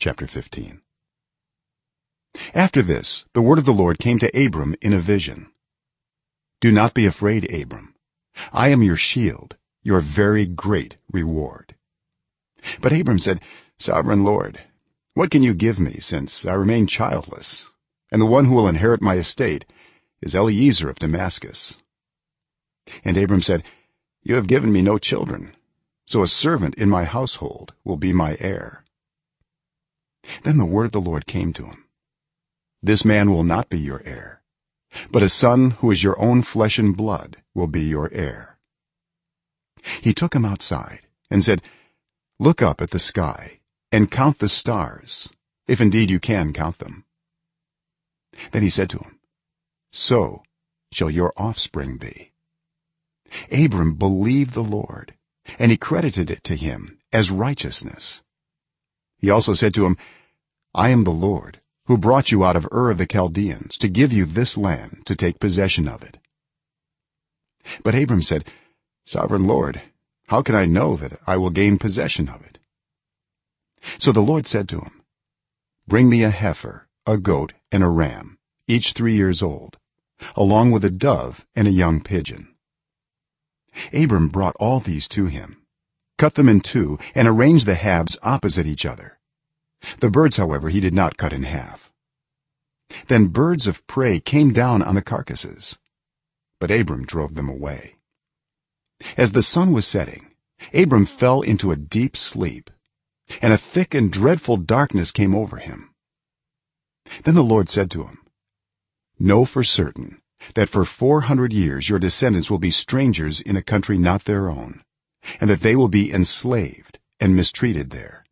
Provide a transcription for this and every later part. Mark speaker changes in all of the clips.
Speaker 1: chapter 15 after this the word of the lord came to abram in a vision. Do not be afraid abram. I am your shield your very great reward. But abram said sovereign lord what can you give me since i remain childless? And the one who will inherit my estate is eliezer of damascus. And abram said you have given me no children so a servant in my household will be my heir then the word of the lord came to him. This man will not be your heir but a son who is your own flesh and blood will be your heir. He took him outside and said look up at the sky and count the stars if indeed you can count them. Then he said to him so shall your offspring be. Abram believed the lord and he credited it to him as righteousness. He also said to him i am the lord who brought you out of ur of the chaldeans to give you this land to take possession of it. But abram said sovereign lord how can i know that i will gain possession of it? So the lord said to him bring me a heifer a goat and a ram each 3 years old along with a dove and a young pigeon. Abram brought all these to him cut them in two and arranged the halves opposite each other the birds however he did not cut in half. Then birds of prey came down on the carcasses but abram drove them away. As the sun was setting abram fell into a deep sleep and a thick and dreadful darkness came over him. Then the lord said to him know for certain that for 400 years your descendants will be strangers in a country not their own and that they will be enslaved and mistreated there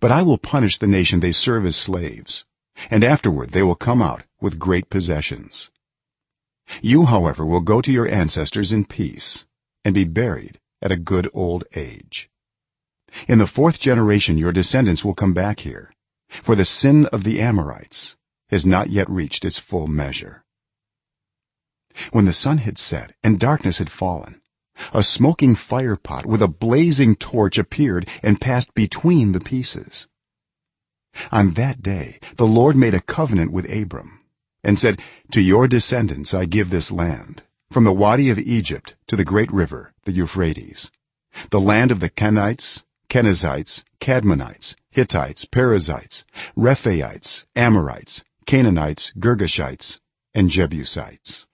Speaker 1: but i will punish the nation they serve as slaves and afterward they will come out with great possessions. You however will go to your ancestors in peace and be buried at a good old age. In the fourth generation your descendants will come back here for the sin of the amorites has not yet reached its full measure. When the sun had set and darkness had fallen a smoking firepot with a blazing torch appeared and passed between the pieces. On that day the lord made a covenant with abram and said to your descendants i give this land from the wadi of egypt to the great river the euphrates the land of the kenites kenizzites kadmonites hittites perizzites rephaites amorites canaanites girgashites and jebusites